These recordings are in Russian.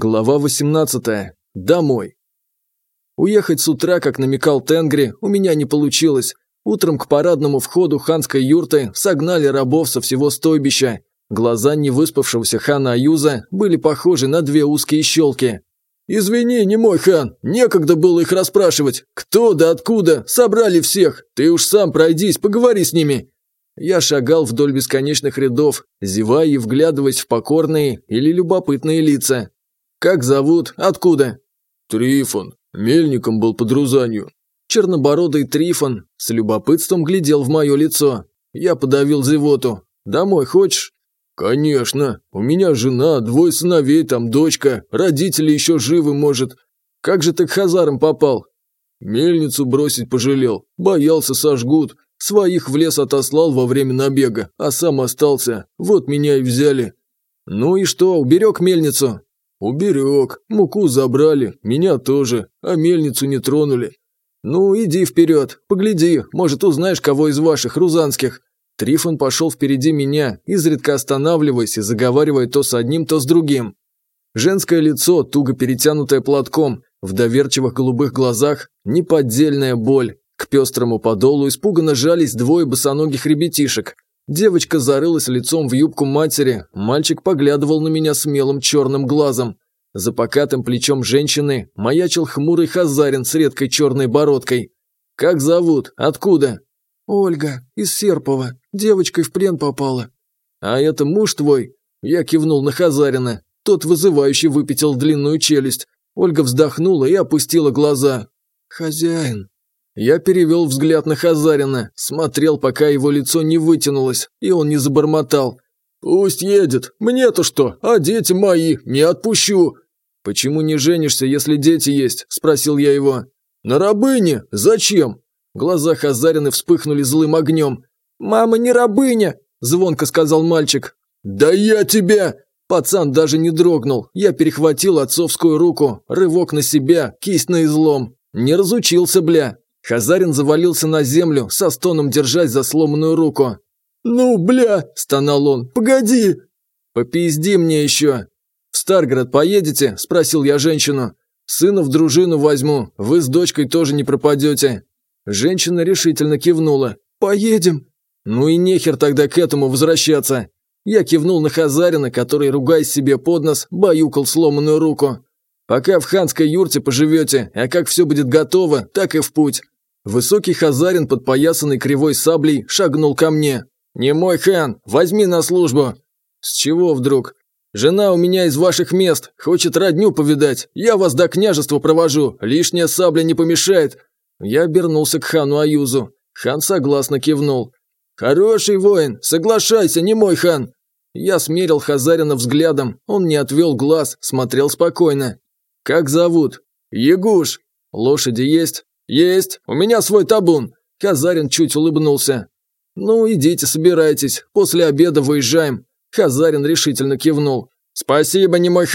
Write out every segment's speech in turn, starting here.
Глава 18. Домой. Уехать с утра, как намекал Тенгри, у меня не получилось. Утром к парадному входу ханской юрты согнали рабов со всего стойбища. Глаза невыспавшегося хана Аюза были похожи на две узкие щелки. «Извини, не мой хан, некогда было их расспрашивать. Кто да откуда? Собрали всех. Ты уж сам пройдись, поговори с ними». Я шагал вдоль бесконечных рядов, зевая и вглядываясь в покорные или любопытные лица. «Как зовут? Откуда?» «Трифон. Мельником был под Рузанью». Чернобородый Трифон с любопытством глядел в мое лицо. Я подавил зевоту. «Домой хочешь?» «Конечно. У меня жена, двое сыновей, там дочка, родители еще живы, может. Как же ты к хазарам попал?» Мельницу бросить пожалел. Боялся, сожгут. Своих в лес отослал во время набега, а сам остался. Вот меня и взяли. «Ну и что, уберег мельницу?» «Уберег, муку забрали, меня тоже, а мельницу не тронули. Ну, иди вперед, погляди, может, узнаешь кого из ваших рузанских». Трифон пошел впереди меня, изредка останавливаясь и заговаривая то с одним, то с другим. Женское лицо, туго перетянутое платком, в доверчивых голубых глазах неподдельная боль. К пестрому подолу испуганно жались двое босоногих ребятишек – Девочка зарылась лицом в юбку матери, мальчик поглядывал на меня смелым черным глазом. За покатым плечом женщины маячил хмурый хазарин с редкой черной бородкой. «Как зовут? Откуда?» «Ольга, из Серпова. Девочкой в плен попала». «А это муж твой?» Я кивнул на Хазарина. Тот вызывающе выпятил длинную челюсть. Ольга вздохнула и опустила глаза. «Хозяин», я перевел взгляд на Хазарина, смотрел, пока его лицо не вытянулось, и он не забормотал. «Пусть едет, мне-то что, а дети мои, не отпущу!» «Почему не женишься, если дети есть?» – спросил я его. «На рабыне? Зачем?» Глаза Хазарина вспыхнули злым огнем. «Мама не рабыня!» – звонко сказал мальчик. «Да я тебя!» Пацан даже не дрогнул. Я перехватил отцовскую руку, рывок на себя, кисть на излом. Не разучился, бля. Хазарин завалился на землю, со стоном держась за сломанную руку. «Ну, бля!» – стонал он. «Погоди!» «Попизди мне еще!» «В Старгород поедете?» – спросил я женщину. «Сына в дружину возьму, вы с дочкой тоже не пропадете». Женщина решительно кивнула. «Поедем!» «Ну и нехер тогда к этому возвращаться!» Я кивнул на Хазарина, который, ругаясь себе под нос, баюкал сломанную руку. «Пока в ханской юрте поживете, а как все будет готово, так и в путь. Высокий хазарин, подпоясанный кривой саблей, шагнул ко мне. «Не мой хан, возьми на службу!» «С чего вдруг?» «Жена у меня из ваших мест, хочет родню повидать. Я вас до княжества провожу, лишняя сабля не помешает». Я обернулся к хану Аюзу. Хан согласно кивнул. «Хороший воин, соглашайся, не мой хан!» Я смерил Хазарина взглядом, он не отвел глаз, смотрел спокойно. «Как зовут?» «Ягуш!» «Лошади есть?» «Есть, у меня свой табун!» Казарин чуть улыбнулся. «Ну, идите, собирайтесь, после обеда выезжаем!» Казарин решительно кивнул. «Спасибо, немой!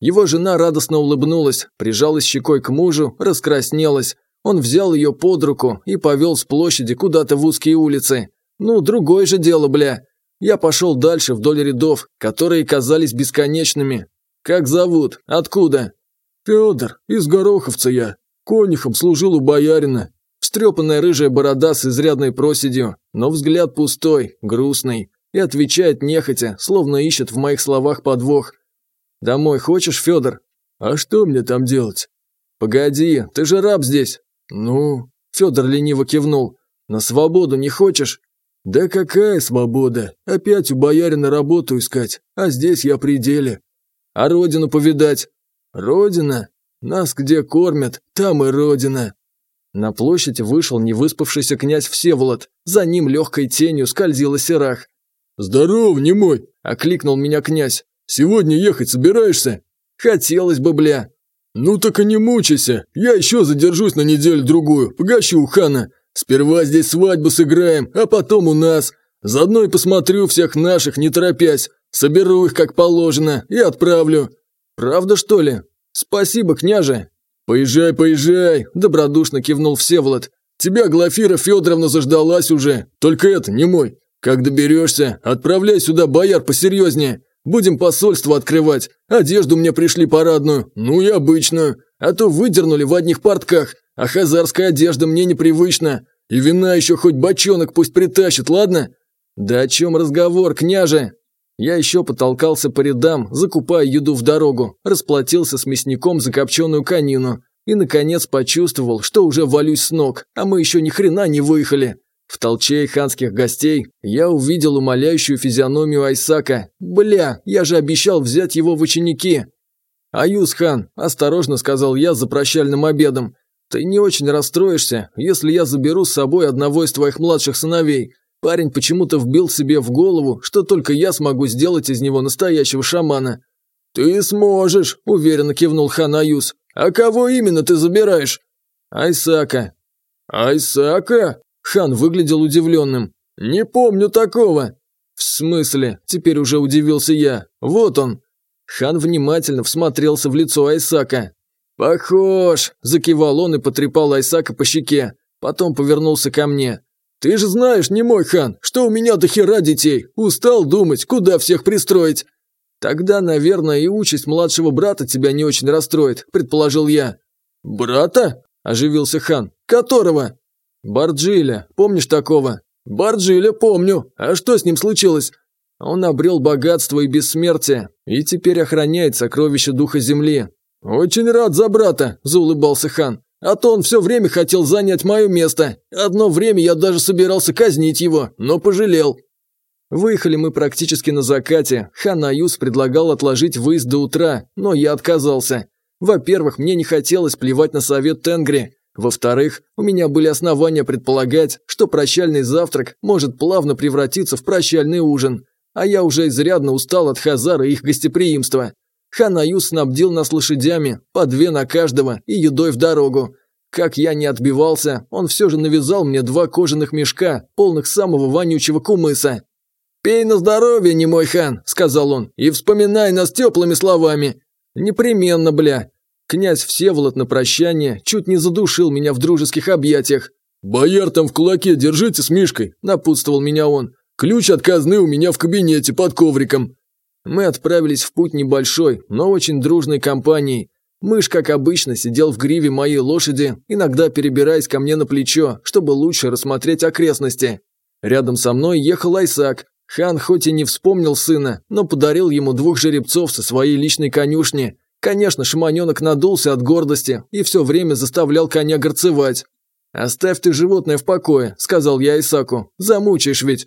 Его жена радостно улыбнулась, прижалась щекой к мужу, раскраснелась. Он взял ее под руку и повел с площади куда-то в узкие улицы. «Ну, другое же дело, бля!» Я пошел дальше вдоль рядов, которые казались бесконечными. «Как зовут? Откуда?» «Федор, из Гороховца я», Конюхом служил у боярина. стрепанная рыжая борода с изрядной проседью, но взгляд пустой, грустный. И отвечает нехотя, словно ищет в моих словах подвох. «Домой хочешь, Федор?» «А что мне там делать?» «Погоди, ты же раб здесь!» «Ну?» Федор лениво кивнул. «На свободу не хочешь?» «Да какая свобода? Опять у боярина работу искать, а здесь я при деле. А родину повидать?» «Родина? Нас где кормят, там и родина!» На площадь вышел невыспавшийся князь Всеволод. За ним легкой тенью скользила серах. «Здоров, немой!» – окликнул меня князь. «Сегодня ехать собираешься?» «Хотелось бы, бля!» «Ну так и не мучайся! Я еще задержусь на неделю-другую, погащу у хана. Сперва здесь свадьбу сыграем, а потом у нас. Заодно и посмотрю всех наших, не торопясь. Соберу их как положено и отправлю». «Правда, что ли?» «Спасибо, княже!» «Поезжай, поезжай!» – добродушно кивнул Всеволод. «Тебя Глафира Федоровна заждалась уже, только это не мой. Как доберешься, отправляй сюда бояр посерьезнее. Будем посольство открывать, одежду мне пришли парадную, ну и обычную, а то выдернули в одних портках, а хазарская одежда мне непривычна, и вина еще хоть бочонок пусть притащит, ладно?» «Да о чем разговор, княже?» Я еще потолкался по рядам, закупая еду в дорогу, расплатился с мясником за копченую конину и, наконец, почувствовал, что уже валюсь с ног, а мы еще ни хрена не выехали. В толчее ханских гостей я увидел умоляющую физиономию Айсака. «Бля, я же обещал взять его в ученики!» «Аюз хан», – осторожно сказал я за прощальным обедом, – «ты не очень расстроишься, если я заберу с собой одного из твоих младших сыновей. Парень почему-то вбил себе в голову, что только я смогу сделать из него настоящего шамана. «Ты сможешь», – уверенно кивнул Ханаюс. «А кого именно ты забираешь?» «Айсака». «Айсака?» – Хан выглядел удивленным. «Не помню такого». «В смысле?» – теперь уже удивился я. «Вот он». Хан внимательно всмотрелся в лицо Айсака. «Похож!» – закивал он и потрепал Айсака по щеке. Потом повернулся ко мне. «Ты же знаешь, не мой хан, что у меня до хера детей. Устал думать, куда всех пристроить». «Тогда, наверное, и участь младшего брата тебя не очень расстроит», – предположил я. «Брата?» – оживился хан. «Которого?» «Барджиля. Помнишь такого?» «Барджиля помню. А что с ним случилось?» Он обрел богатство и бессмертие, и теперь охраняет сокровища Духа Земли. «Очень рад за брата», – заулыбался хан. А то он все время хотел занять мое место. Одно время я даже собирался казнить его, но пожалел». Выехали мы практически на закате. Хан Аюс предлагал отложить выезд до утра, но я отказался. Во-первых, мне не хотелось плевать на совет Тенгри. Во-вторых, у меня были основания предполагать, что прощальный завтрак может плавно превратиться в прощальный ужин. А я уже изрядно устал от Хазара и их гостеприимства. Ханаю снабдил нас лошадями, по две на каждого, и едой в дорогу. Как я не отбивался, он все же навязал мне два кожаных мешка, полных самого вонючего кумыса. «Пей на здоровье, не мой хан», – сказал он, – «и вспоминай нас теплыми словами». «Непременно, бля». Князь Всеволод на прощание чуть не задушил меня в дружеских объятиях. «Бояр там в кулаке, держите с Мишкой», – напутствовал меня он. «Ключ от казны у меня в кабинете под ковриком». Мы отправились в путь небольшой, но очень дружной компанией. Мышь, как обычно, сидел в гриве моей лошади, иногда перебираясь ко мне на плечо, чтобы лучше рассмотреть окрестности. Рядом со мной ехал Айсак. Хан хоть и не вспомнил сына, но подарил ему двух жеребцов со своей личной конюшни. Конечно, шманенок надулся от гордости и все время заставлял коня горцевать. «Оставь ты животное в покое», – сказал я Исаку. «Замучаешь ведь».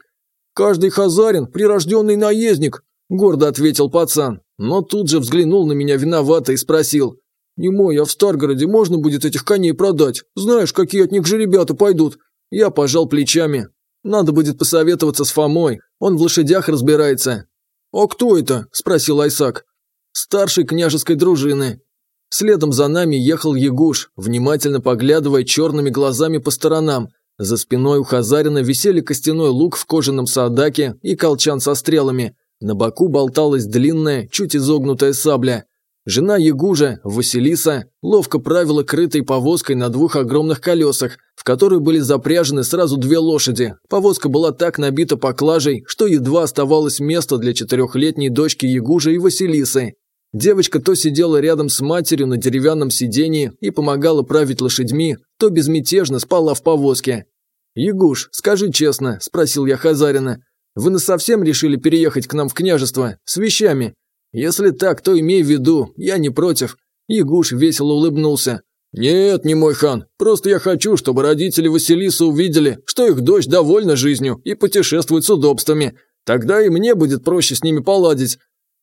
«Каждый хазарин – прирожденный наездник», Гордо ответил пацан, но тут же взглянул на меня виновато и спросил. «Немой, я а в Старгороде можно будет этих коней продать? Знаешь, какие от них же ребята пойдут?» Я пожал плечами. «Надо будет посоветоваться с Фомой, он в лошадях разбирается». «А кто это?» – спросил Айсак. «Старший княжеской дружины». Следом за нами ехал Ягуш, внимательно поглядывая черными глазами по сторонам. За спиной у Хазарина висели костяной лук в кожаном садаке и колчан со стрелами – на боку болталась длинная, чуть изогнутая сабля. Жена Ягужа, Василиса, ловко правила крытой повозкой на двух огромных колесах, в которые были запряжены сразу две лошади. Повозка была так набита поклажей, что едва оставалось места для четырехлетней дочки Ягужа и Василисы. Девочка то сидела рядом с матерью на деревянном сидении и помогала править лошадьми, то безмятежно спала в повозке. «Ягуш, скажи честно», – спросил я Хазарина, вы на совсем решили переехать к нам в княжество с вещами? Если так, то имей в виду, я не против». Ягуш весело улыбнулся. «Нет, не мой хан, просто я хочу, чтобы родители Василиса увидели, что их дочь довольна жизнью и путешествует с удобствами. Тогда и мне будет проще с ними поладить».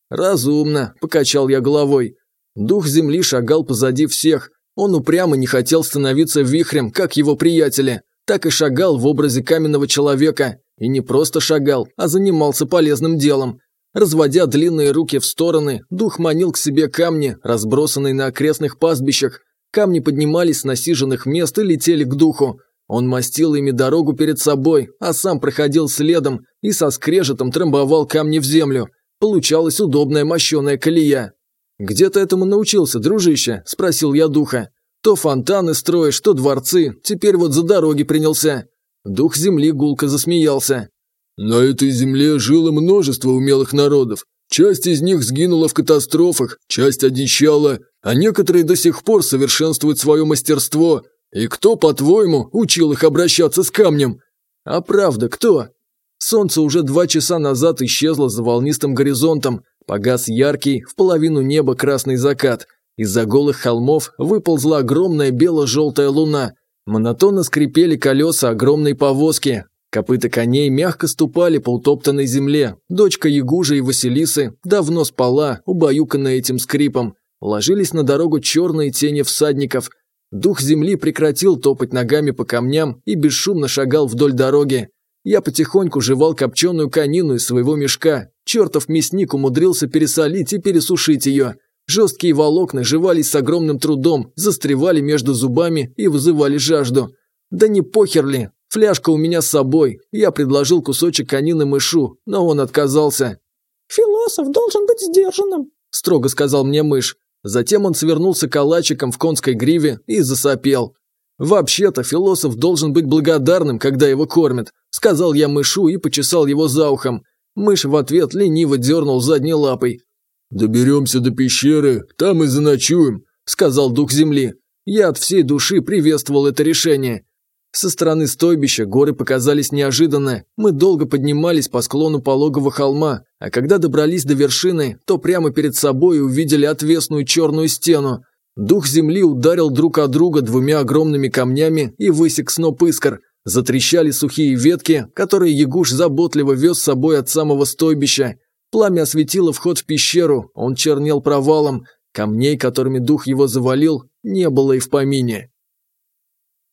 «Разумно», – покачал я головой. Дух земли шагал позади всех. Он упрямо не хотел становиться вихрем, как его приятели, так и шагал в образе каменного человека, и не просто шагал, а занимался полезным делом. Разводя длинные руки в стороны, дух манил к себе камни, разбросанные на окрестных пастбищах. Камни поднимались с насиженных мест и летели к духу. Он мастил ими дорогу перед собой, а сам проходил следом и со скрежетом трамбовал камни в землю. Получалась удобная мощеная колея. «Где ты этому научился, дружище?» – спросил я духа. «То фонтаны строишь, то дворцы, теперь вот за дороги принялся. Дух земли гулко засмеялся. «На этой земле жило множество умелых народов. Часть из них сгинула в катастрофах, часть одичала, а некоторые до сих пор совершенствуют свое мастерство. И кто, по-твоему, учил их обращаться с камнем?» «А правда, кто?» Солнце уже два часа назад исчезло за волнистым горизонтом. Погас яркий, в половину неба красный закат. Из-за голых холмов выползла огромная бело-желтая луна – Монотонно скрипели колеса огромной повозки. Копыта коней мягко ступали по утоптанной земле. Дочка Ягужа и Василисы давно спала, убаюканная этим скрипом. Ложились на дорогу черные тени всадников. Дух земли прекратил топать ногами по камням и бесшумно шагал вдоль дороги. Я потихоньку жевал копченую конину из своего мешка. Чертов мясник умудрился пересолить и пересушить ее. Жесткие волокна жевались с огромным трудом, застревали между зубами и вызывали жажду. Да не похер ли, фляжка у меня с собой. Я предложил кусочек конины мышу, но он отказался. «Философ должен быть сдержанным», – строго сказал мне мышь. Затем он свернулся калачиком в конской гриве и засопел. «Вообще-то философ должен быть благодарным, когда его кормят», – сказал я мышу и почесал его за ухом. Мышь в ответ лениво дернул задней лапой. «Доберемся до пещеры, там и заночуем», – сказал дух земли. Я от всей души приветствовал это решение. Со стороны стойбища горы показались неожиданно. Мы долго поднимались по склону пологого холма, а когда добрались до вершины, то прямо перед собой увидели отвесную черную стену. Дух земли ударил друг о друга двумя огромными камнями и высек сноп искр. Затрещали сухие ветки, которые Ягуш заботливо вез с собой от самого стойбища. Пламя осветило вход в пещеру, он чернел провалом, камней, которыми дух его завалил, не было и в помине.